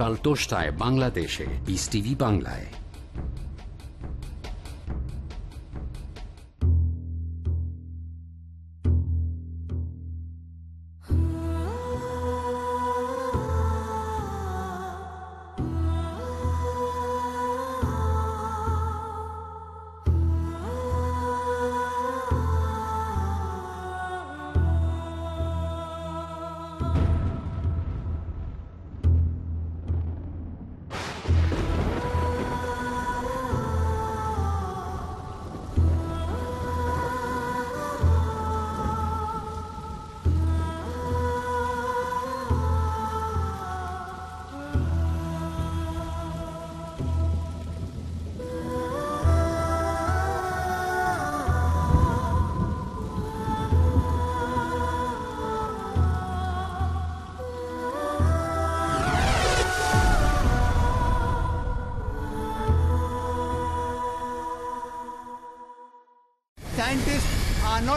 সকাল দশটায় বাংলাদেশে। বিস টিভি বাংলায়।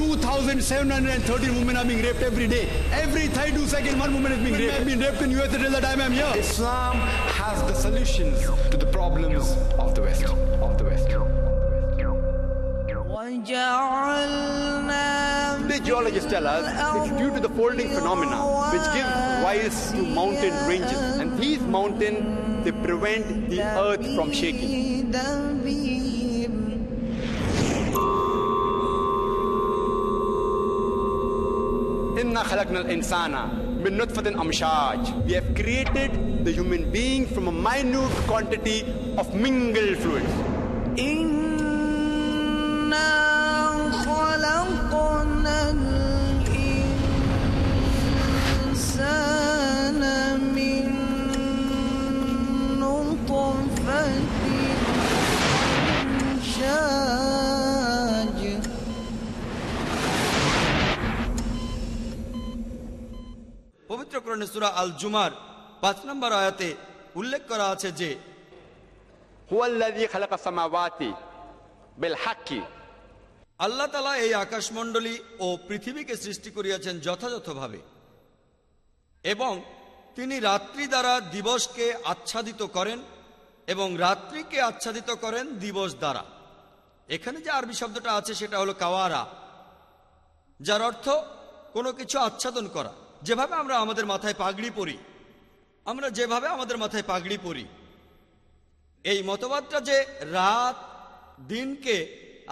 2,713 women are being raped every day. Every 32 seconds, one woman is being raped. I've been raped in US until the time I'm here. Islam has the solutions to the problems of the West. Of the West. The geologists tell us it's due to the folding phenomena which give rise to mountain ranges. And these mountains, they prevent the earth from shaking. إنا خلقنا الإنسان من نطفة أمشاج. We have created the human being from a minute quantity of mingled fluids. পবিত্রকরণে সুরা আল জুমার পাঁচ নম্বর আয়াতে উল্লেখ করা আছে যে আল্লাহ তালা এই আকাশমণ্ডলী ও পৃথিবীকে সৃষ্টি করিয়াছেন যথাযথভাবে এবং তিনি রাত্রি দ্বারা দিবসকে আচ্ছাদিত করেন এবং রাত্রিকে আচ্ছাদিত করেন দিবস দ্বারা। এখানে যে আরবি শব্দটা আছে সেটা হলো কাওয়ারা যার অর্থ কোনো কিছু আচ্ছাদন করা। যেভাবে আমরা আমাদের মাথায় পাগড়ি পরি, আমরা যেভাবে আমাদের মাথায় পাগড়ি পরি, এই মতবাদটা যে রাত দিনকে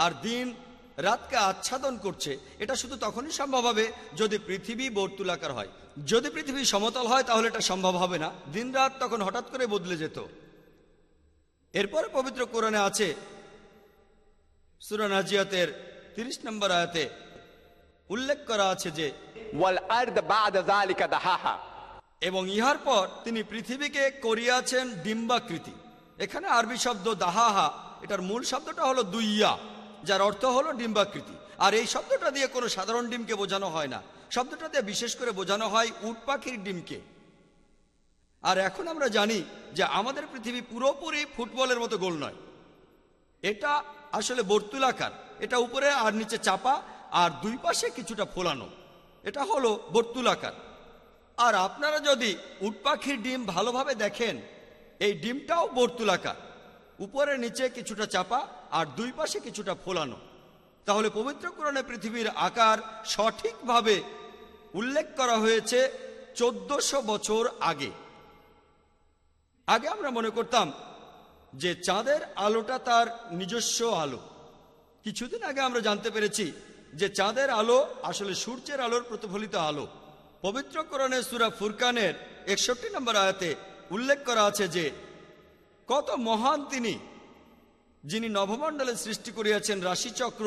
আর দিন রাতকে আচ্ছাদন করছে, এটা শুধু তখনই সম্ভব হবে যদি পৃথিবী বর্তুলাকার হয়। যদি পৃথিবী সমতল হয়, তাহলে এটা সম্ভব হবে না। দিন রাত তখন হঠাৎ করে বদলে যেত। এরপরে পবিত্র কোরআনে আছে সুরানাজিয়াতের তিরিশ নম্বর আয়াতে উল্লেখ করা আছে যে ওয়াল আর দাহাহা। এবং ইহার পর তিনি পৃথিবীকে করিয়াছেন ডিম্বাকৃতি। এখানে আরবি শব্দ দাহাহা, এটার মূল শব্দটা হলো দুইয়া, যার অর্থ হলো ডিম্বাকৃতি। আর এই শব্দটা দিয়ে কোনো সাধারণ ডিমকে বোঝানো হয় না। শব্দটা দিয়ে বিশেষ করে বোঝানো হয় উট পাখির ডিমকে। আর এখন আমরা জানি যে আমাদের পৃথিবী পুরোপুরি ফুটবলের মতো গোল নয়। এটা আসলে বর্তুলাকার, এটা উপরে আর নিচে চাপা, আর দুই পাশে কিছুটা ফোলানো। এটা হলো বর্তুলাকার। আর আপনারা যদি উটপাখির ডিম ভালোভাবে দেখেন, এই ডিমটাও বর্তুলাকার। উপরে নিচে কিছুটা চাপা আর দুই পাশে কিছুটা ফোলানো। তাহলে পবিত্র কোরআনে পৃথিবীর আকার সঠিকভাবে উল্লেখ করা হয়েছে চোদ্দশো বছর আগে। আগে আমরা মনে করতাম যে চাঁদের আলোটা তার নিজস্ব আলো। কিছুদিন আগে আমরা জানতে পেরেছি যে চাঁদের আলো আসলে সূর্যের আলোর প্রতিফলিত আলো। পবিত্র করণে সুরা ফুরকানের একষট্টি নম্বর আয়াতে উল্লেখ করা আছে যে, কত মহান তিনি, যিনি নভমণ্ডলে সৃষ্টি করিয়াছেন রাশিচক্র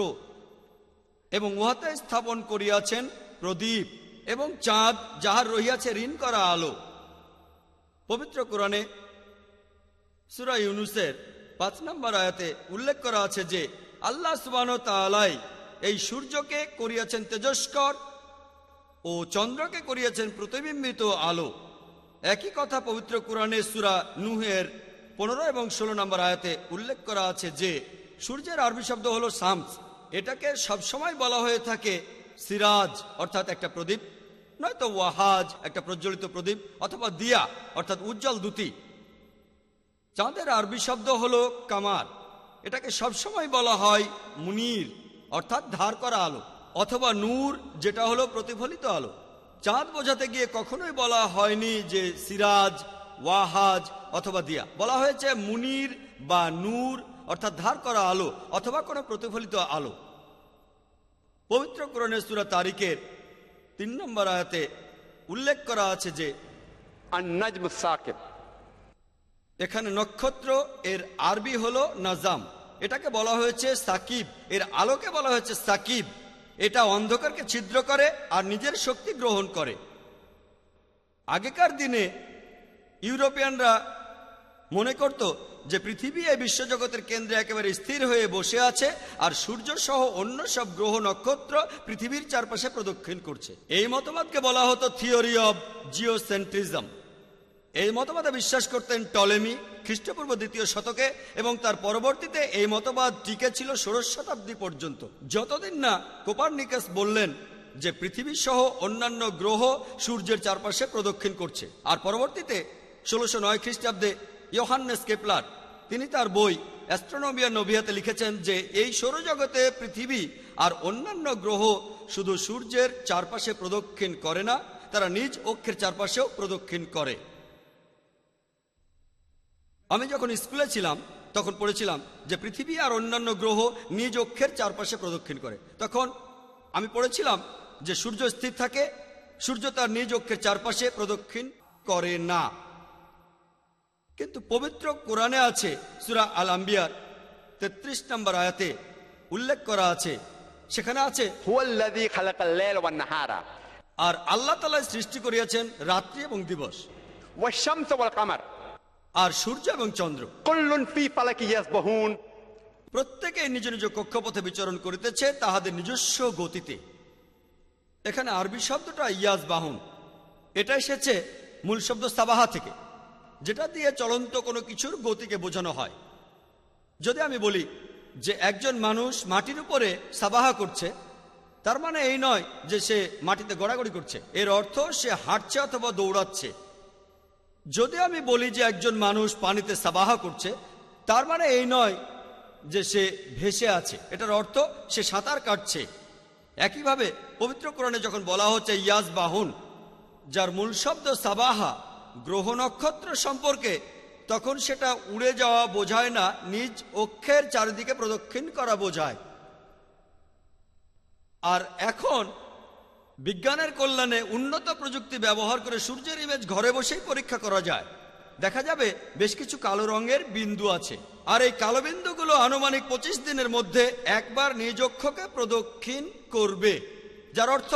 এবং উহাতে স্থাপন করিয়াছেন প্রদীপ এবং চাঁদ যাহার রহিয়াছে ঋণ করা আলো। পবিত্র কোরআনে সুরা ইউনুসের পাঁচ নম্বর আয়াতে উল্লেখ করা আছে যে, আল্লাহ সুবান তালাই এই সূর্যকে করিয়াছেন তেজস্কর ও চন্দ্রকে করিয়াছেন প্রতিবিম্বিত আলো। একই কথা পবিত্র কোরআনে সুরা নুহের পনেরো এবং ষোলো নম্বর আয়াতে উল্লেখ করা আছে যে, সূর্যের আরবি শব্দ হলো সামস এটাকে সবসময় বলা হয়ে থাকে সিরাজ, অর্থাৎ একটা প্রদীপ। নয়তো ওয়াহাজ, একটা প্রজ্বলিত প্রদীপ, অথবা দিয়া, অর্থাৎ উজ্জ্বল দ্যুতি চাঁদের আরবি শব্দ হলো কামার এটাকে সবসময় বলা হয় মুনির। অর্থাৎ ধার করা আলো অথবা নূর যেটা হলো প্রতিফলিত আলো। চাঁদ বোঝাতে গিয়ে কখনোই বলা হয়নি যে সিরাজ ওয়াহাজ অথবা দিয়া। বলা হয়েছে মুনির বা নূর অর্থাৎ ধার করা আলো অথবা কোনো প্রতিফলিত আলো। পবিত্র কোরণের সুরা তারিখের তিন নম্বর আয়াতে উল্লেখ করা আছে যে এখানে নক্ষত্র এর আরবি হলো নাজাম। এটাকে বলা হয়েছে সাকিব। এর আলোকে বলা হয়েছে সাকিব। এটা অন্ধকারকে ছিদ্র করে আর নিজের শক্তি গ্রহণ করে। আগেকার দিনে ইউরোপিয়ানরা মনে করত যে পৃথিবী এই বিশ্বজগতের কেন্দ্রে একেবারে স্থির হয়ে বসে আছে আর সূর্য সহ অন্য সব গ্রহ নক্ষত্র পৃথিবীর চারপাশে প্রদক্ষিণ করছে। এই মতবাদকে বলা হতো থিওরি অব জিওসেন্ট্রিজম। এই মতবাদে বিশ্বাস করতেন টলেমি, খ্রিস্টপূর্ব দ্বিতীয় শতকে, এবং তার পরবর্তীতে এই মতবাদ টিকে ছিল ষোড়শ শতাব্দী পর্যন্ত। যতদিন না কোপারনিকাস বললেন যে পৃথিবী সহ অন্যান্য গ্রহ সূর্যের চারপাশে প্রদক্ষিণ করছে, আর পরবর্তীতে ষোলোশো নয় খ্রিস্টাব্দে ইয়োহান্নেস কেপলার, তিনি তার বই অ্যাস্ট্রোনমিয়া নভিয়াতে লিখেছেন যে এই সৌরজগতে পৃথিবী আর অন্যান্য গ্রহ শুধু সূর্যের চারপাশে প্রদক্ষিণ করে না, তারা নিজ অক্ষের চারপাশেও প্রদক্ষিণ করে। আমি যখন স্কুলে ছিলাম তখন পড়েছিলাম যে পৃথিবী আর অন্যান্য গ্রহ নিজ অক্ষের চারপাশে প্রদক্ষিণ করে। তখন আমি পড়েছিলাম যে সূর্য স্থির থাকে সূর্য তার নিজ অক্ষের চারপাশে প্রদক্ষিণ করে না। কিন্তু পবিত্র কোরআনে আছে সুরা আল আম্বিয়ার তেত্রিশ নম্বর আয়াতে উল্লেখ করা আছে সেখানে আছে আর আল্লাহ তালা সৃষ্টি করিয়াছেন রাত্রি এবং দিবস। আর সূর্য এবং চন্দ্র। প্রত্যেকে নিজ নিজ কক্ষপথে বিচরণ করিতেছে তাহাদের নিজস্ব গতিতে। এখানে আরবি শব্দটা ইয়াস বাহন। এটা এসেছে মূল শব্দ সাবাহা থেকে যেটা দিয়ে চলন্ত কোনো কিছুর গতিকে বোঝানো হয়। যদি আমি বলি যে একজন মানুষ মাটির উপরে সাবাহা করছে তার মানে এই নয় যে সে মাটিতে গড়াগড়ি করছে। এর অর্থ সে হাঁটছে অথবা দৌড়াচ্ছে। যদি আমি বলি যে একজন মানুষ পানিতে সাবাহা করছে, তার মানে এই নয় যে সে ভেসে আছে। এটার অর্থ সে সাঁতার কাটছে। একইভাবে পবিত্র যখন বলা হচ্ছে ইয়াজ বাহন, যার মূল শব্দ সাবাহা, গ্রহ নক্ষত্র সম্পর্কে, তখন সেটা উড়ে যাওয়া বোঝায় না, নিজ অক্ষের চারিদিকে প্রদক্ষিণ করা বোঝায়। আর এখন বিজ্ঞানের কল্যাণে উন্নত প্রযুক্তি ব্যবহার করে সূর্যের ইমেজ ঘরে বসেই পরীক্ষা করা যায়। দেখা যাবে বেশ কিছু কালো রঙের বিন্দু আছে। আর এই কালো বিন্দুগুলো আনুমানিক পঁচিশ দিনের মধ্যে একবার নিজক্ষকে প্রদক্ষিণ করবে। যার অর্থ,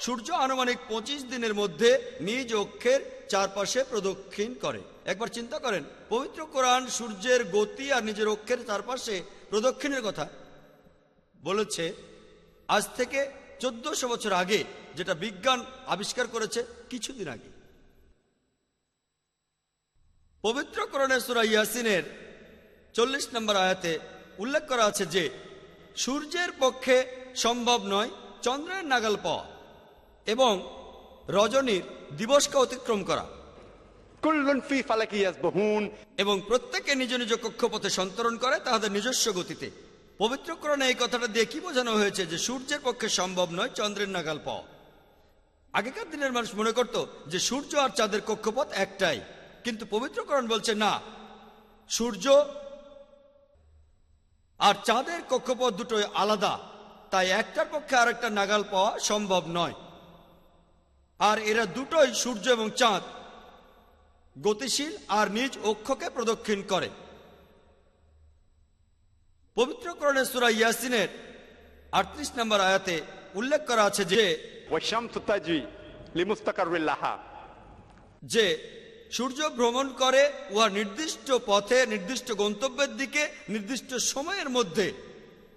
সূর্য আনুমানিক পঁচিশ দিনের মধ্যে নিজ অক্ষের চারপাশে প্রদক্ষিণ করে। একবার চিন্তা করেন, পবিত্র কোরআন সূর্যের গতি আর নিজের অক্ষের চারপাশে প্রদক্ষিণের কথা বলেছে। আজ থেকে চোদ্দশো বছর আগে যেটা বিজ্ঞান আবিষ্কার করেছে কিছুদিন আগে। পবিত্রকরণে সুরা ইয়াসিনের চল্লিশ নম্বর আয়াতে উল্লেখ করা আছে যে সূর্যের পক্ষে সম্ভব নয় চন্দ্রের নাগাল পাওয়া এবং রজনীর দিবসকে অতিক্রম করা। এবং প্রত্যেকে নিজ নিজ কক্ষপথে সন্তরণ করে তাহাদের নিজস্ব গতিতে। পবিত্রকরণে এই কথাটা দিয়ে কি বোঝানো হয়েছে যে সূর্যের পক্ষে সম্ভব নয় চন্দ্রের নাগাল পাওয়া? আগেকার দিনের মানুষ মনে করত যে সূর্য আর চাঁদের কক্ষপথ একটাই। কিন্তু পবিত্রকরণ বলছে, না, সূর্য আর চাঁদের কক্ষপথ দুটোই আলাদা, তাই একটার পক্ষে আরেকটা নাগাল পাওয়া সম্ভব নয়। আর এরা দুটোই সূর্য এবং চাঁদ গতিশীল আর নিজ অক্ষকে প্রদক্ষিণ করে। পবিত্রকরণের সুরা ইয়াসিনের আটত্রিশ নম্বর আয়াতে উল্লেখ করা আছে যে যে সূর্য ভ্রমণ করে উহা নির্দিষ্ট পথে নির্দিষ্ট গন্তব্যের দিকে নির্দিষ্ট সময়ের মধ্যে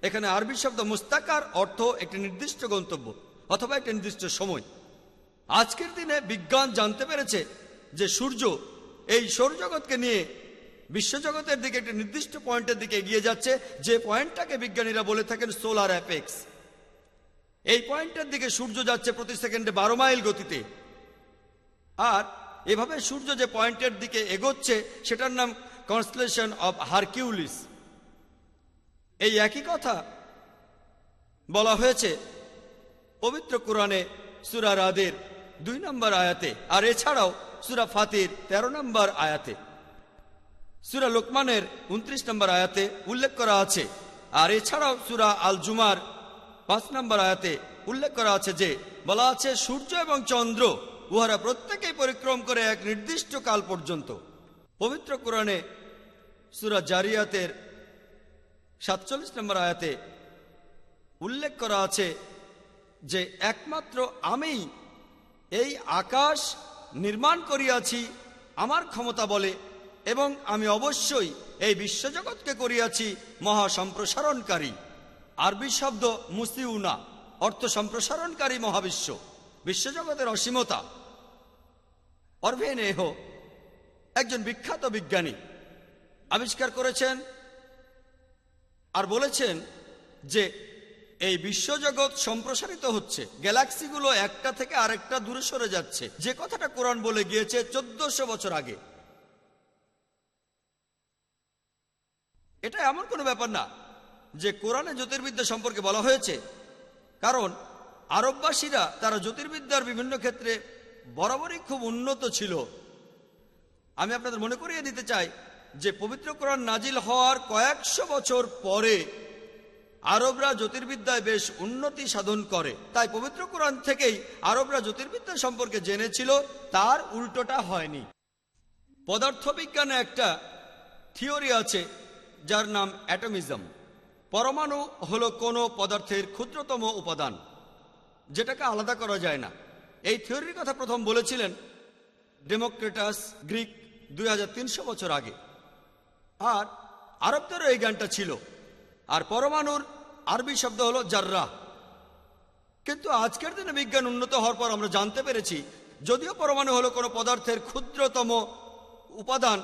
এখানে আরবি শব্দ মুস্তাকার অর্থ একটি নির্দিষ্ট গন্তব্য অথবা একটি নির্দিষ্ট সময়। আজকের দিনে বিজ্ঞান জানতে পেরেছে যে সূর্য এই সৌরজগৎকে নিয়ে বিশ্বজগতের দিকে একটি নির্দিষ্ট পয়েন্টের দিকে এগিয়ে যাচ্ছে। যে পয়েন্টটাকে বিজ্ঞানীরা বলে থাকেন সোলার অ্যাপেক্স। এই পয়েন্টের দিকে সূর্য যাচ্ছে প্রতি সেকেন্ডে বারো মাইল গতিতে। আর এভাবে সূর্য যে পয়েন্টের দিকে এগোচ্ছে, সেটার নাম কনস্টলেশন অব হারকিউলিস। এই একই কথা বলা হয়েছে পবিত্র কোরআনে সুরা রাদের দুই নম্বর আয়াতে, আর এছাড়াও সুরা ফাতির ১৩ নম্বর আয়াতে। সুরা লোকমানের উনত্রিশ নম্বর আয়াতে উল্লেখ করা আছে। আর এছাড়াও সুরা আল জুমার পাঁচ নম্বর আয়াতে উল্লেখ করা আছে যে, বলা আছে, সূর্য এবং চন্দ্র উহারা প্রত্যেকেই পরিক্রম করে এক নির্দিষ্ট কাল পর্যন্ত। পবিত্র কোরআনে সুরা জারিয়াতের সাতচল্লিশ নম্বর আয়াতে উল্লেখ করা আছে যে, একমাত্র আমি এই আকাশ নির্মাণ করিয়াছি, আমার ক্ষমতা বলে এবং আমি অবশ্যই এই বিশ্বজগৎকে করিয়াছি মহা সম্প্রসারণকারী আরবি শব্দ মুসিউনা, অর্থ সম্প্রসারণকারী মহাবিশ্ব, বিশ্বজগতের অসীমতা। অরভেন এহ একজন বিখ্যাত বিজ্ঞানী, আবিষ্কার করেছেন আর বলেছেন যে এই বিশ্বজগৎ সম্প্রসারিত হচ্ছে। গ্যালাক্সিগুলো একটা থেকে আরেকটা দূরে সরে যাচ্ছে। যে কথাটা কোরআন বলে গিয়েছে চোদ্দশো বছর আগে। এটা এমন কোনো ব্যাপার না যে কোরআনে জ্যোতির্বিদ্যা সম্পর্কে বলা হয়েছে। কারণ আরববাসীরা তারা জ্যোতির্বিদ্যার বিভিন্ন ক্ষেত্রে বরাবরই খুব উন্নত ছিল। আমি আপনাদের মনে করিয়ে দিতে চাই যে পবিত্র কোরআন নাজিল হওয়ার কয়েকশো বছর পরে আরবরা জ্যোতির্বিদ্যায় বেশ উন্নতি সাধন করে। তাই পবিত্র কোরআন থেকেই আরবরা জ্যোতির্বিদ্যা সম্পর্কে জেনেছিল, তার উল্টোটা হয়নি। পদার্থবিজ্ঞানে একটা থিওরি আছে যার নাম অ্যাটমিজম। পরমাণু হলো কোনো পদার্থের ক্ষুদ্রতম উপাদান, যেটাকে আলাদা করা যায় না। এই থিওরির কথা প্রথম বলেছিলেন ডেমোক্রেটাস গ্রিক দুই হাজার তিনশো বছর আগে। আর আরবদেরও এই জ্ঞানটা ছিল। আর পরমাণুর আরবি শব্দ হলো জাররা কিন্তু আজকের দিনে বিজ্ঞান উন্নত হওয়ার পর আমরা জানতে পেরেছি, যদিও পরমাণু হলো কোনো পদার্থের ক্ষুদ্রতম উপাদান,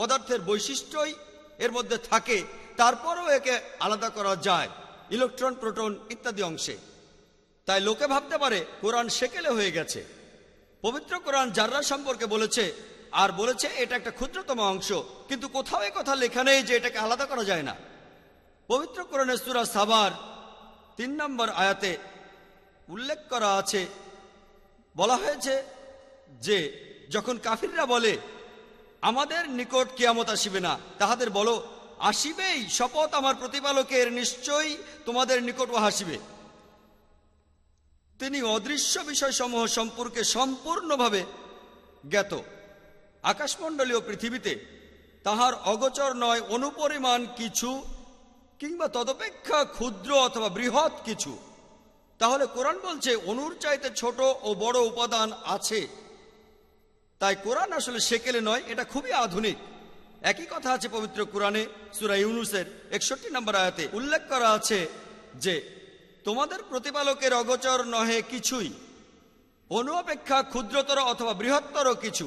পদার্থের বৈশিষ্ট্যই এর মধ্যে থাকে। তারপরেও একে আলাদা করা যায়, ইলেকট্রন, প্রোটন ইত্যাদি অংশে। তাই লোকে ভাবতে পারে, কোরআন সেকেলে হয়ে গেছে। পবিত্র কোরআন জাররা সম্পর্কে বলেছে, আর বলেছে এটা একটা ক্ষুদ্রতম অংশ, কিন্তু কোথাও কথা লেখা নেই যে এটাকে আলাদা করা যায় না। পবিত্র কোরআনের সুরা সাবার তিন নম্বর আয়াতে উল্লেখ করা আছে। বলা হয়েছে যে, যখন কাফিররা বলে আমাদের নিকট কিয়ামত আসিবে না। তাহাদের বলো, আসিবেই, শপথ আমার প্রতিপালকের, নিশ্চয়ই তোমাদের নিকট হাসিবে তিনি অদৃশ্য বিষয়সমূহ সম্পর্কে সম্পূর্ণভাবে জ্ঞাত। আকাশমণ্ডলীয় পৃথিবীতে তাহার অগোচর নয়, অনুপরিমাণ কিছু, কিংবা তদপেক্ষা ক্ষুদ্র অথবা বৃহৎ কিছু। তাহলে কোরআন বলছে, অনুর চাইতে ছোট ও বড় উপাদান আছে। তাই কোরআন আসলে সেকেলে নয়, এটা খুবই আধুনিক। একই কথা আছে পবিত্র কোরআনে, সুরা ইউনুসের একষট্টি নম্বর আয়াতে উল্লেখ করা আছে যে, তোমাদের প্রতিপালকের অগোচর নহে কিছুই, অনু অপেক্ষা ক্ষুদ্রতর অথবা বৃহত্তর কিছু।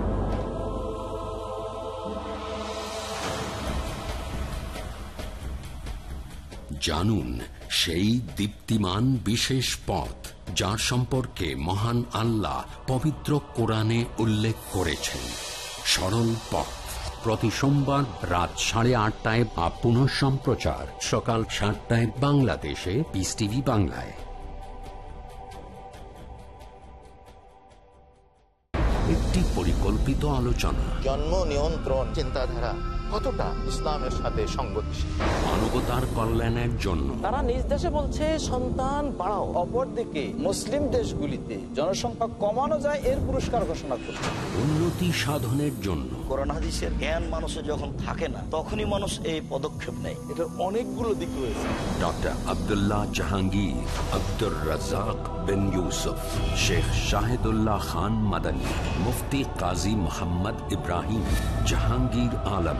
জানুন সেই দীপ্তিমান বিশেষ পথ যার সম্পর্কে মহান আল্লাহ পবিত্র কোরআনে উল্লেখ করেছেন। সরল পথ। প্রতি সোমবার রাত সাড়ে আটটায় বা পুনঃ সম্প্রচার সকাল সাতটায় বাংলাদেশে। পিস টিভি বাংলায়। একটি পরিকল্পিত আলোচনা। জন্ম নিয়ন্ত্রণ চিন্তাধারা। কতটা ইসলামের সাথে সংগতিশীল? মানবতার কল্যাণের জন্য। তারা নিজ দেশে বলছে সন্তান বাড়াও। অপরদিকে মুসলিম দেশগুলিতে জনসংখ্যা কমানো যায় এর পুরস্কার ঘোষণা করছে। উন্নতি সাধনের জন্য। করোনা হাদিসের জ্ঞান মানুষের যখন থাকে না তখনই মানুষ এই পদক্ষেপ নেয়। এটার অনেকগুলো দিক রয়েছে। ডক্টর আব্দুল্লাহ জাহাঙ্গীর আব্দুর রাজাক বিন ইউসুফ শেখ শাহিদুল্লাহ খান মাদানী মুফতি কাজী মোহাম্মদ ইব্রাহিম জাহাঙ্গীর আলম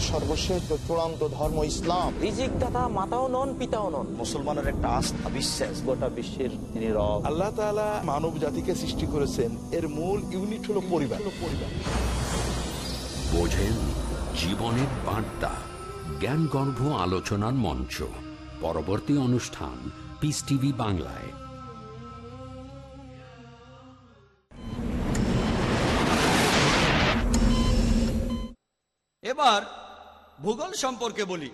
সর্বশেষ চূড়ান্ত ধর্ম ইসলাম রিজিক দাতা মাতাও নন পিতাও নন। মুসলমানের একটা আস্থা বিশ্বাস। গোটা বিশ্বের তিনি আল্লাহ তাআলা মানব জাতিকে সৃষ্টি করেছেন। এর মূল ইউনিট হলো পরিবার পরিবার। বোঝেন জীবনের বার্তা জ্ঞানগর্ভ আলোচনার মঞ্চ। পরবর্তী অনুষ্ঠান পিস টিভি বাংলায় এবার ভূগোল সম্পর্কে বলি।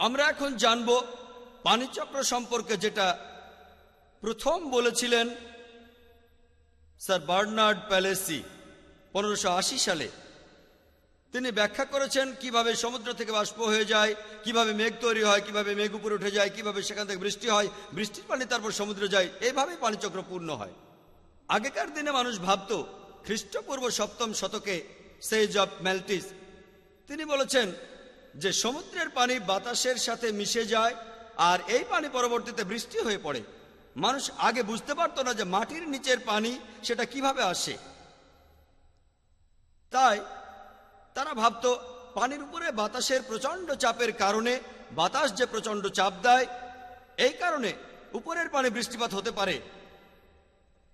আমরা এখন জানব পানিচক্র সম্পর্কে যেটা প্রথম বলেছিলেন স্যার বার্নার্ড প্যালেসি পনেরোশো সালে। তিনি ব্যাখ্যা করেছেন কীভাবে সমুদ্র থেকে বাষ্প হয়ে যায়, কীভাবে মেঘ তৈরি হয়, কীভাবে মেঘ উপরে উঠে যায়, কীভাবে সেখান থেকে বৃষ্টি হয়, বৃষ্টির পানি তারপর সমুদ্রে যায় এইভাবেই পানিচক্র পূর্ণ হয়। আগেকার দিনে মানুষ ভাবত খ্রিস্টপূর্ব সপ্তম শতকে সেজ অফ ম্যালটিস। তিনি বলেছেন যে সমুদ্রের পানি বাতাসের সাথে মিশে যায় আর এই পানি পরবর্তীতে বৃষ্টি হয়ে পড়ে। মানুষ আগে বুঝতে পারতো না যে মাটির নিচের পানি সেটা কীভাবে আসে। তাই তারা ভাবত, পানির উপরে বাতাসের প্রচণ্ড চাপের কারণে বাতাস যে প্রচণ্ড চাপ দেয়, এই কারণে উপরের পানি বৃষ্টিপাত হতে পারে।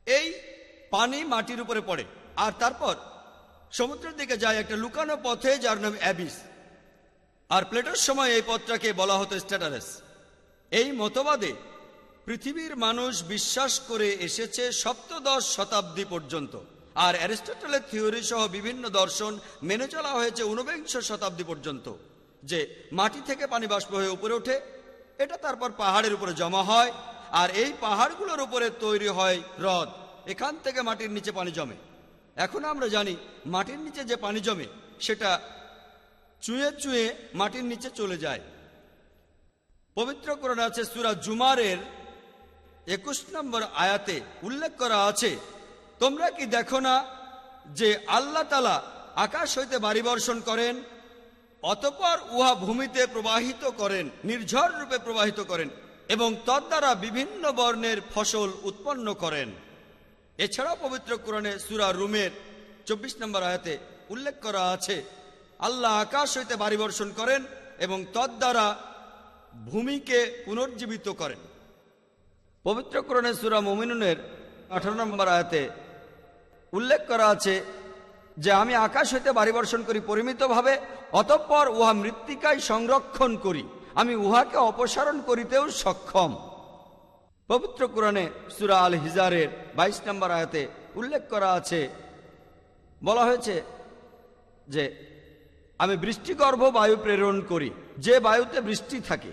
এই পানি মাটির উপরে পড়ে। আর তারপর সমুদ্রের দিকে যায় একটা লুকানো পথে যার নাম অ্যাবিস। আর প্লেটোর সময় এই পথটাকে বলা হতো স্ট্যাটারাস। এই মতবাদে পৃথিবীর মানুষ বিশ্বাস করে এসেছে সপ্তদশ শতাব্দী পর্যন্ত। আর অ্যারিস্টটলের থিওরি সহ বিভিন্ন দর্শন মেনে চলা হয়েছে ঊনবিংশ শতাব্দী পর্যন্ত, যে মাটি থেকে পানি বাষ্প হয়ে উপরে ওঠে, এটা তারপর পাহাড়ের উপরে জমা হয়, আর এই পাহাড়গুলোর উপরে তৈরি হয় হ্রদ, এখান থেকে মাটির নিচে পানি জমে। এখন আমরা জানি মাটির নিচে যে পানি জমে, সেটা চুয়ে চুয়ে মাটির নিচে চলে যায়। পবিত্র কোরআন আছে সুরা জুমারের একুশ নম্বর আয়াতে উল্লেখ করা আছে তোমরা কি দেখো না যে আল্লাহ তালা আকাশ হইতে বাড়ি বর্ষণ করেন, অতপর উহা ভূমিতে প্রবাহিত করেন, নির্ঝর রূপে প্রবাহিত করেন, এবং তদ্বারা বিভিন্ন বর্ণের ফসল উৎপন্ন করেন? এছাড়াও পবিত্র কোরআনে সুরা রুমের চব্বিশ নম্বর আয়াতে উল্লেখ করা আছে, আল্লাহ আকাশ হইতে বাড়ি বর্ষণ করেন এবং তদ্বারা ভূমিকে পুনর্জীবিত করেন। পবিত্র কোরআনে সুরা মোমিনুনের আঠারো নম্বর আয়াতে উল্লেখ করা আছে যে আমি আকাশ হইতে বাড়ি বর্ষণ করি পরিমিতভাবে, অতঃপর উহা মৃত্তিকায় সংরক্ষণ করি। আমি উহাকে অপসারণ করিতেও সক্ষম। পবিত্র কোরআনে সুরা আল হিজারের বাইশ নম্বর আয়াতে উল্লেখ করা আছে, বলা হয়েছে যে, আমি বৃষ্টিগর্ভ বায়ু প্রেরণ করি, যে বায়ুতে বৃষ্টি থাকে।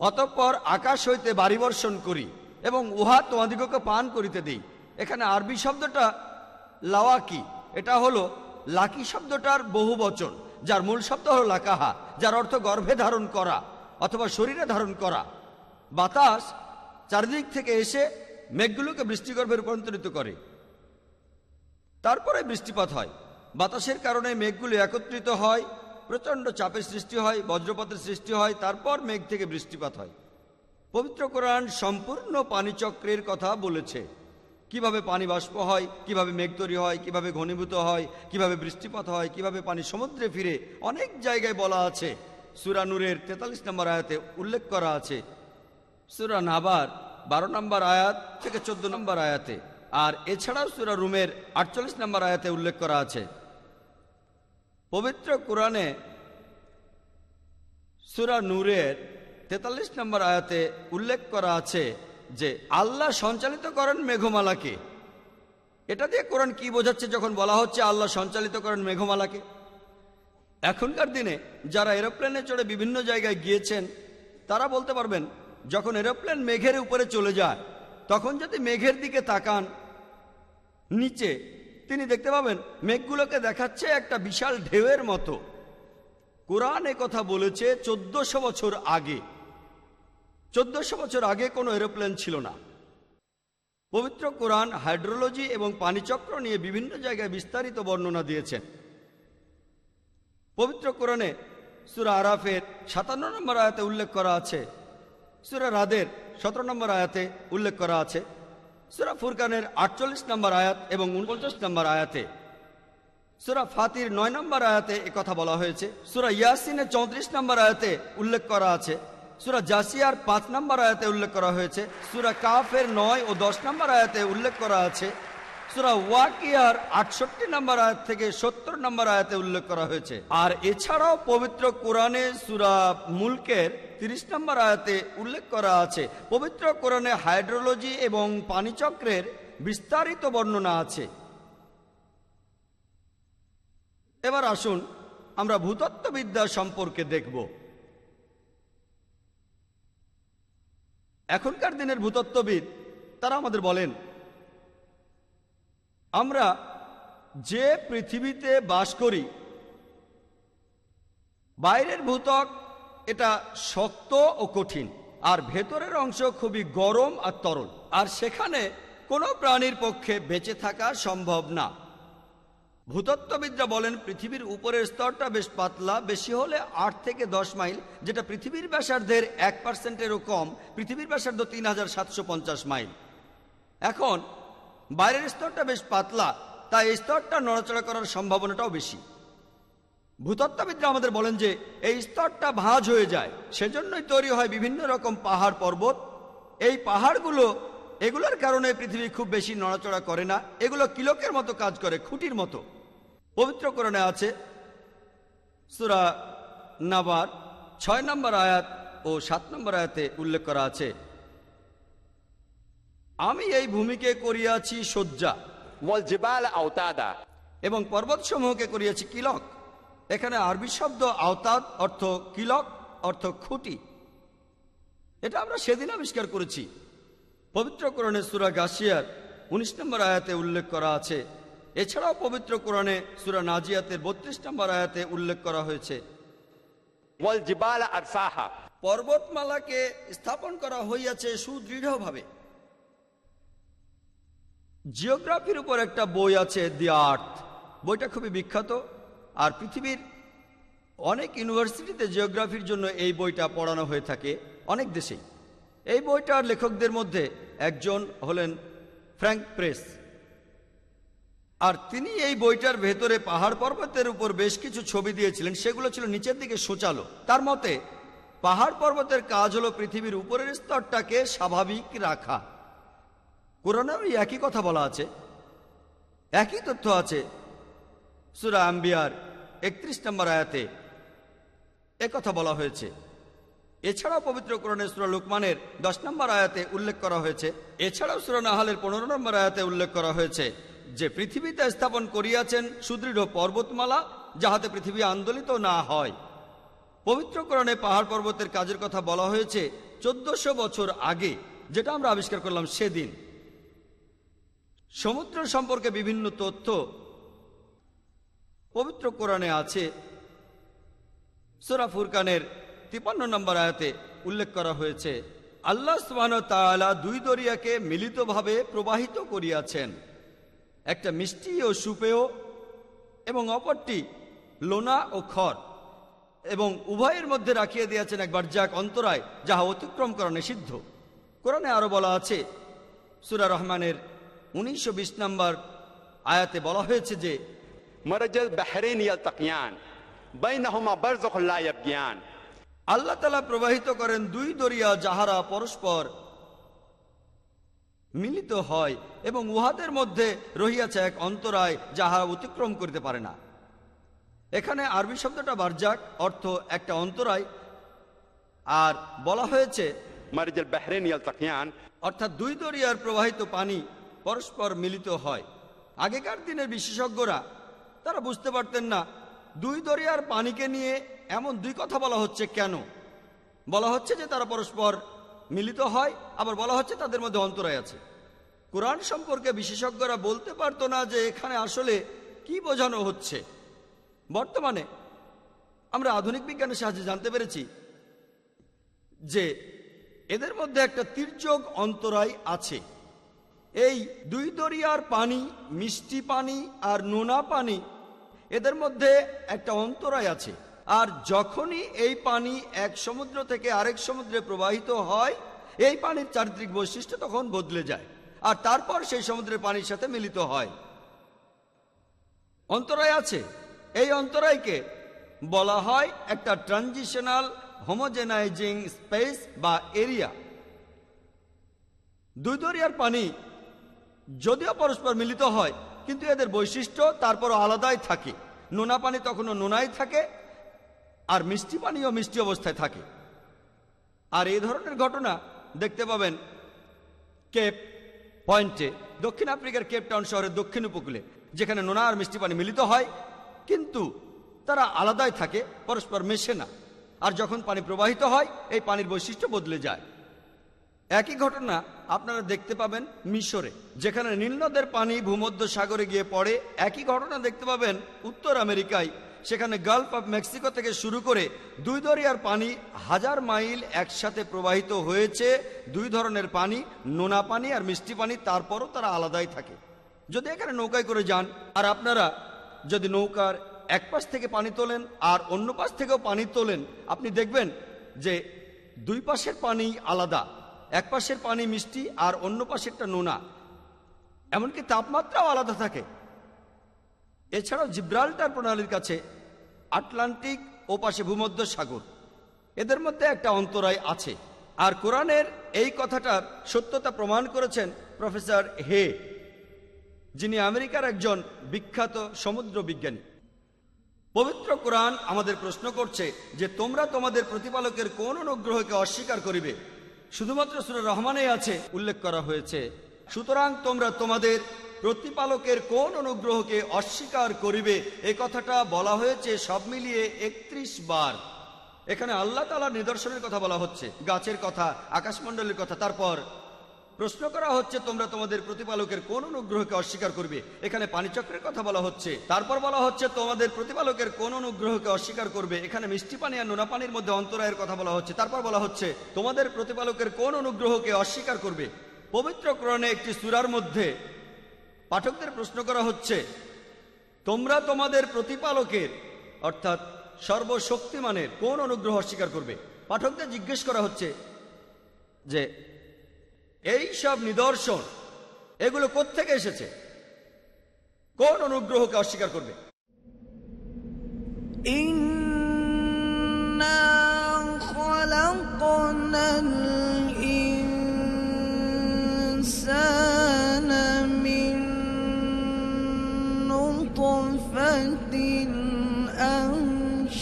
অতঃপর আকাশ হইতে বাড়ি বর্ষণ করি এবং উহা তোমাদিগকে পান করিতে দিই। এখানে আরবি শব্দটা লাওয়াকি, এটা হলো লাকি শব্দটার বহু বচন, যার মূল শব্দ হলো লাকাহা, যার অর্থ গর্ভে ধারণ করা অথবা শরীরে ধারণ করা। বাতাস চারিদিক থেকে এসে মেঘগুলোকে বৃষ্টিগর্ভে রূপান্তরিত করে। তারপরে বৃষ্টিপাত হয়। বাতাসের কারণে মেঘগুলো একত্রিত হয়, প্রচণ্ড চাপের সৃষ্টি হয়, বজ্রপাতের সৃষ্টি হয়, তারপর মেঘ থেকে বৃষ্টিপাত হয়। পবিত্র কোরআন সম্পূর্ণ পানিচক্রের কথা বলেছে। কীভাবে পানি বাষ্প হয়, কীভাবে মেঘ তৈরি হয়, কীভাবে ঘনীভূত হয়, কীভাবে বৃষ্টিপাত হয়, কীভাবে পানি সমুদ্রে ফিরে, অনেক জায়গায় বলা আছে। সুরা নূরের তেতাল্লিশ নম্বর আয়াতে উল্লেখ করা আছে। সুরা নাবার বারো নম্বর আয়াত থেকে চোদ্দ নম্বর আয়াতে, আর এছাড়াও সুরা রুমের আটচল্লিশ নম্বর আয়াতে উল্লেখ করা আছে। পবিত্র কোরআনে সুরা নূরের তেতাল্লিশ নম্বর আয়াতে উল্লেখ করা আছে যে আল্লাহ সঞ্চালিত করেন মেঘমালাকে। এটা দিয়ে কোরআন কি বোঝাচ্ছে যখন বলা হচ্ছে আল্লাহ সঞ্চালিত করেন মেঘমালাকে? এখনকার দিনে যারা এরোপ্লেনে চড়ে বিভিন্ন জায়গায় গিয়েছেন, তারা বলতে পারবেন, যখন এরোপ্লেন মেঘের উপরে চলে যায়, তখন যদি মেঘের দিকে তাকান, নিচে তিনি দেখতে পাবেন, মেঘগুলোকে দেখাচ্ছে একটা বিশাল ঢেউয়ের মতো। কোরআন কথা বলেছে চোদ্দশো বছর আগে। চোদ্দশো বছর আগে কোনো এরোপ্লেন ছিল না। পবিত্র কোরআন, হাইড্রোলজি এবং পানিচক্র নিয়ে বিভিন্ন জায়গায় বিস্তারিত বর্ণনা দিয়েছেন। পবিত্র কোরআনে সুরা আরাফের সাতান্ন নম্বর আয়াতে উল্লেখ করা আছে। সুরা রাদের সতেরো নম্বর আয়াতে উল্লেখ করা আছে। সুরা ফুরকানের আটচল্লিশ নম্বর আয়াত এবং উনপঞ্চাশ নম্বর আয়াতে। সুরা ফাতির নয় নম্বর আয়াতে কথা বলা হয়েছে। সুরা ইয়াসিনের চৌত্রিশ নম্বর আয়াতে উল্লেখ করা আছে। সুরা জাসিয়ার পাঁচ নম্বর আয়াতে উল্লেখ করা হয়েছে। সুরা কাফের নয় ও দশ নম্বর আয়াতে উল্লেখ করা আছে। সুরা ওয়াকিয়ার আটষট্টি নম্বর আয়াত থেকে সত্তর নম্বর আয়াতে উল্লেখ করা হয়েছে। আর এছাড়াও পবিত্র কোরআনে সুরা মুলকের তিরিশ নম্বর আয়াতে উল্লেখ করা আছে। পবিত্র কোরআনে হাইড্রোলজি এবং পানিচক্রের বিস্তারিত বর্ণনা আছে। এবার আসুন আমরা ভূতত্ত্ববিদ্যা সম্পর্কে দেখব। এখনকার দিনের ভূতত্ত্ববিদ তারা আমাদের বলেন, আমরা যে পৃথিবীতে বাস করি, বাইরের ভূতক এটা শক্ত ও কঠিন, আর ভেতরের অংশ খুবই গরম আর তরল, আর সেখানে কোনো প্রাণীর পক্ষে বেঁচে থাকা সম্ভব না। ভূতত্ত্ববিদরা বলেন, পৃথিবীর উপরের স্তরটা বেশ পাতলা, বেশি হলে আট থেকে দশ মাইল, যেটা পৃথিবীর ব্যাসার্ধের এক পার্সেন্টেরও কম, পৃথিবীর ব্যাসার্ধ তিন হাজার সাতশো পঞ্চাশ মাইল। এখন, বাইরের স্তরটা বেশ পাতলা, তাই এই স্তরটা নড়াচড়া করার সম্ভাবনাটাও বেশি। ভূতত্ত্ববিদরা আমাদের বলেন যে, এই স্তরটা ভাঁজ হয়ে যায়, সেজন্যই তৈরি হয় বিভিন্ন রকম পাহাড় পর্বত। এই পাহাড়গুলো এগুলোর কারণে পৃথিবী খুব বেশি নড়াচড়া করে না। এগুলো কিলকের মতো কাজ করে খুঁটির মতো। পবিত্রকরণে আছে সুরা নাবার ছয় নম্বর আয়াত ও সাত নম্বর আয়াতে উল্লেখ করা আছে আমি এই ভূমিকে করিয়াছি শয্যা এবং পর্বতসমূহকে করিয়াছি কিলক। এখানে আরবি শব্দ আওতাদ অর্থ কিলক অর্থ খুঁটি। এটা আমরা সেদিন আবিষ্কার করেছি। পবিত্র কোরআনে সুরা গাছিয়ার উনিশ নম্বর আয়াতে উল্লেখ করা আছে। এছাড়াও পবিত্র কোরআনে সুরা নাজিয়াতের বত্রিশ নম্বর আয়াতে উল্লেখ করা হয়েছে। পর্বতমালাকে স্থাপন করা হইয়াছে সুদৃঢ়ভাবে। জিওগ্রাফির উপর একটা বই আছে দি আর্থ। বইটা খুবই বিখ্যাত। আর পৃথিবীর অনেক ইউনিভার্সিটিতে জিওগ্রাফির জন্য এই বইটা পড়ানো হয়ে থাকে অনেক দেশেই। এই বইটার লেখকদের মধ্যে একজন হলেন ফ্র্যাঙ্ক প্রেস। আর তিনি এই বইটার ভেতরে পাহাড় পর্বতের উপর বেশ কিছু ছবি দিয়েছিলেন, সেগুলো ছিল নিচের দিকে সোচালো। তার মতে, পাহাড় পর্বতের কাজ হলো পৃথিবীর উপরের স্তরটাকে স্বাভাবিক রাখা। কোরআনে ওই একই কথা বলা আছে। একই তথ্য আছে সুরা আম্বিয়ার একত্রিশ নম্বর আয়াতে। কথা বলা হয়েছে। এছাড়াও পবিত্র কোরআনে সুরা লুকমানের দশ নম্বর আয়াতে উল্লেখ করা হয়েছে, এছাড়াও সুরা নাহালের পনেরো নম্বর আয়াতে উল্লেখ করা হয়েছে, যে পৃথিবীতে স্থাপন করিয়াছেন সুদৃঢ় পর্বতমালা যাহাতে পৃথিবী আন্দোলিত না হয়। পবিত্র কোরআনে পাহাড় পর্বতের কাজের কথা বলা হয়েছে চোদ্দশো বছর আগে, যেটা আমরা আবিষ্কার করলাম সেদিন। সমুদ্র সম্পর্কে বিভিন্ন তথ্য পবিত্র কোরআনে আছে। সোরা ফুরকানের তিপান্ন নম্বর আয়াতে উল্লেখ করা হয়েছে, আল্লাহ সুবাহন তালা দুই দরিয়াকে মিলিতভাবে প্রবাহিত করিয়াছেন। একটা মিষ্টি ও সুপেয় এবং অপরটি লোনা ও খড় এবং উভয়ের মধ্যে রাখিয়ে দিয়েছেন একবার যাক অন্তরায় যাহা অতিক্রম করা নিষিদ্ধ। কোরআনে আরও বলা আছে, সুরা রহমানের উনিশশো বিশ নম্বর আয়াতে বলা হয়েছে যে মারাজ বাহরেন ইয়াল তাকিয়ান, বাইনহুমা বারযখুল লা আল্লাহ তালা প্রবাহিত করেন দুই দরিয়া যাহারা পরস্পর মিলিত হয় এবং উহাদের মধ্যে রহিয়াছে এক অন্তরায় যাহা অতিক্রম করিতে পারে না। এখানে আরবি শব্দটা বারজাক অর্থ একটা অন্তরায়। আর বলা হয়েছে অর্থাৎ দুই দরিয়ার প্রবাহিত পানি পরস্পর মিলিত হয়। আগেকার দিনের বিশেষজ্ঞরা তারা বুঝতে পারতেন না দুই দরিয়ার পানিকে নিয়ে এমন দুই কথা বলা হচ্ছে কেন? বলা হচ্ছে যে তারা পরস্পর মিলিত হয়, আবার বলা হচ্ছে তাদের মধ্যে অন্তরায় আছে। কোরআন সম্পর্কে বিশেষজ্ঞরা বলতে পারতো না যে এখানে আসলে কি বোঝানো হচ্ছে। বর্তমানে আমরা আধুনিক বিজ্ঞানের সাহায্যে জানতে পেরেছি যে এদের মধ্যে একটা তির্যক অন্তরায় আছে। এই দুই দরিয়ার পানি, মিষ্টি পানি আর নোনা পানি এদের মধ্যে একটা অন্তরায় আছে। আর যখনই এই পানি এক সমুদ্র থেকে আরেক সমুদ্রে প্রবাহিত হয়, এই পানির চারিত্রিক বৈশিষ্ট্য তখন বদলে যায় আর তারপর সেই সমুদ্রের পানির সাথে মিলিত হয়। অন্তরায় আছে। এই অন্তরায়কে বলা হয় একটা ট্রানজিশনাল হোমোজেনাইজিং স্পেস বা এরিয়া। দুই দরিয়ার পানি যদিও পরস্পর মিলিত হয়, কিন্তু এদের বৈশিষ্ট্য তারপরও আলাদাই থাকে। নোনা পানি তখনও নোনাই থাকে আর মিষ্টি পানিও মিষ্টি অবস্থায় থাকে। আর এই ধরনের ঘটনা দেখতে পাবেন কেপ পয়েন্টে। দক্ষিণ আফ্রিকার কেপ টাউন শহরের দক্ষিণ উপকূলে, যেখানে নোনা আর মিষ্টি পানি মিলিত হয়, কিন্তু তারা আলাদাই থাকে, পরস্পর মেশে না। আর যখন পানি প্রবাহিত হয়, এই পানির বৈশিষ্ট্য বদলে যায়। একই ঘটনা আপনারা দেখতে পাবেন মিশরে, যেখানে নীলনদের পানি ভূমধ্য সাগরে গিয়ে পড়ে। একই ঘটনা দেখতে পাবেন উত্তর আমেরিকায় সেখানে গালফ অফ মেক্সিকো থেকে শুরু করে দুই দরিয়ার পানি হাজার মাইল একসাথে প্রবাহিত হয়েছে। দুই ধরনের পানি, নোনা পানি আর মিষ্টি পানি, তারপরও তারা আলাদাই থাকে। যদি এখানে নৌকায় করে যান, আর আপনারা যদি নৌকার এক পাশ থেকে পানি তোলেন আর অন্য পাশ থেকেও পানি তোলেন, আপনি দেখবেন যে দুই পাশের পানি আলাদা, এক পাশের পানি মিষ্টি আর অন্য পাশেরটা নোনা। এমনকি তাপমাত্রাও আলাদা থাকে। এছাড়াও জিব্রাল্টার প্রণালীর কাছে আটলান্টিক ও পাশে ভূমধ্য সাগর এদের মধ্যে একটা অন্তরায় আছে। আর কোরআনের এই কথাটার সত্যতা প্রমাণ করেছেন প্রফেসর হে, যিনি আমেরিকার একজন বিখ্যাত সমুদ্র বিজ্ঞানী। পবিত্র কোরআন আমাদের প্রশ্ন করছে যে তোমরা তোমাদের প্রতিপালকের কোন অনুগ্রহকে অস্বীকার করিবে? শুধুমাত্র সুরা রহমানে আছে, উল্লেখ করা হয়েছে। সুতরাং তোমরা তোমাদের প্রতিপালকের কোন অনুগ্রহকে অস্বীকার করিবে? এ কথাটা বলা হয়েছে সব মিলিয়ে একত্রিশ বার। এখানে আল্লাহ তালার নিদর্শনের কথা বলা হচ্ছে, গাছের কথা, আকাশমণ্ডলের কথা। তারপর প্রশ্ন করা হচ্ছে, তোমরা তোমাদের প্রতিপালকের কোন অনুগ্রহকে অস্বীকার করবে? এখানে পানিচক্রের কথা বলা হচ্ছে। তারপর বলা হচ্ছে, তোমাদের প্রতিপালকের কোন অনুগ্রহকে অস্বীকার করবে? এখানে মিষ্টি পানি আর নোনা পানির মধ্যে অন্তরায়ের কথা বলা হচ্ছে। তারপর বলা হচ্ছে, তোমাদের প্রতিপালকের কোন অনুগ্রহকে অস্বীকার করবে? পবিত্র ক্রণে একটি সুরার মধ্যে পাঠকদের প্রশ্ন করা হচ্ছে তোমরা তোমাদের প্রতিপালকের অর্থাৎ সর্বশক্তিমানের কোন অনুগ্রহ অস্বীকার করবে পাঠকদের জিজ্ঞেস করা হচ্ছে যে এই সব নিদর্শন এগুলো কোত্থেকে এসেছে কোন অনুগ্রহকে অস্বীকার করবে إنا خلقنا الإنسان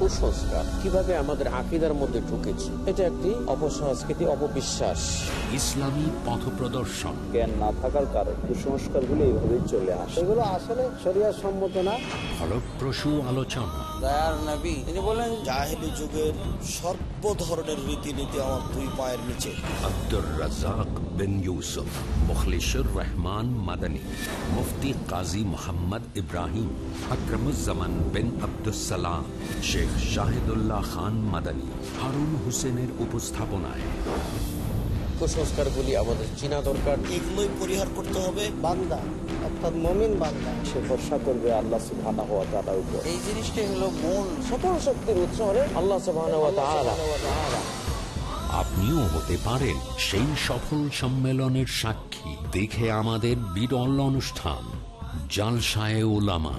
কুসংস্কার। কীভাবে আমাদের আকিদার মধ্যে ঢুকেছে এটা একটি অপসংস্কৃতি অপবিশ্বাস। ইসলামী পথ প্রদর্শন। জ্ঞান না থাকার কারণে কুসংস্কারগুলো এইভাবে চলে আসে। এগুলো আসলে শরিয়ার সম্মত না। ফলপ্রসূ আলোচনা। দয়ার নবী তিনি বলেন জাহেলি যুগের সর্ব ধরনের রীতিনীতি আমার দুই পায়ের নিচে। আব্দুর রাজাক বিন ইউসুফ মুখলিশুর রহমান মাদানী মুফতি কাজী মোহাম্মদ ইব্রাহিম আকরমুজ্জামান বিন আব্দুসালাম শেখ শাহিদুল্লাহ খান মাদানী। হারুন হোসেনের উপস্থাপনায়। কুসংস্কারগুলি আমাদের চিনা দরকার। এগুলোই পরিহার করতে হবে। বান্দা অর্থাৎ মমিন বান্দা সে ভরসা করবে আল্লাহ সুবহানাহু ওয়া তাআলার উপর। এই জিনিসটাই হলো মূল। সকল শক্তির উৎস হলেন আল্লাহ সুবহানাহু ওয়া তাআলা। আপনিও হতে পারেন সেই সফল সম্মেলনের সাক্ষী। দেখে আমাদের বিরল অনুষ্ঠান জালসায় ওলামা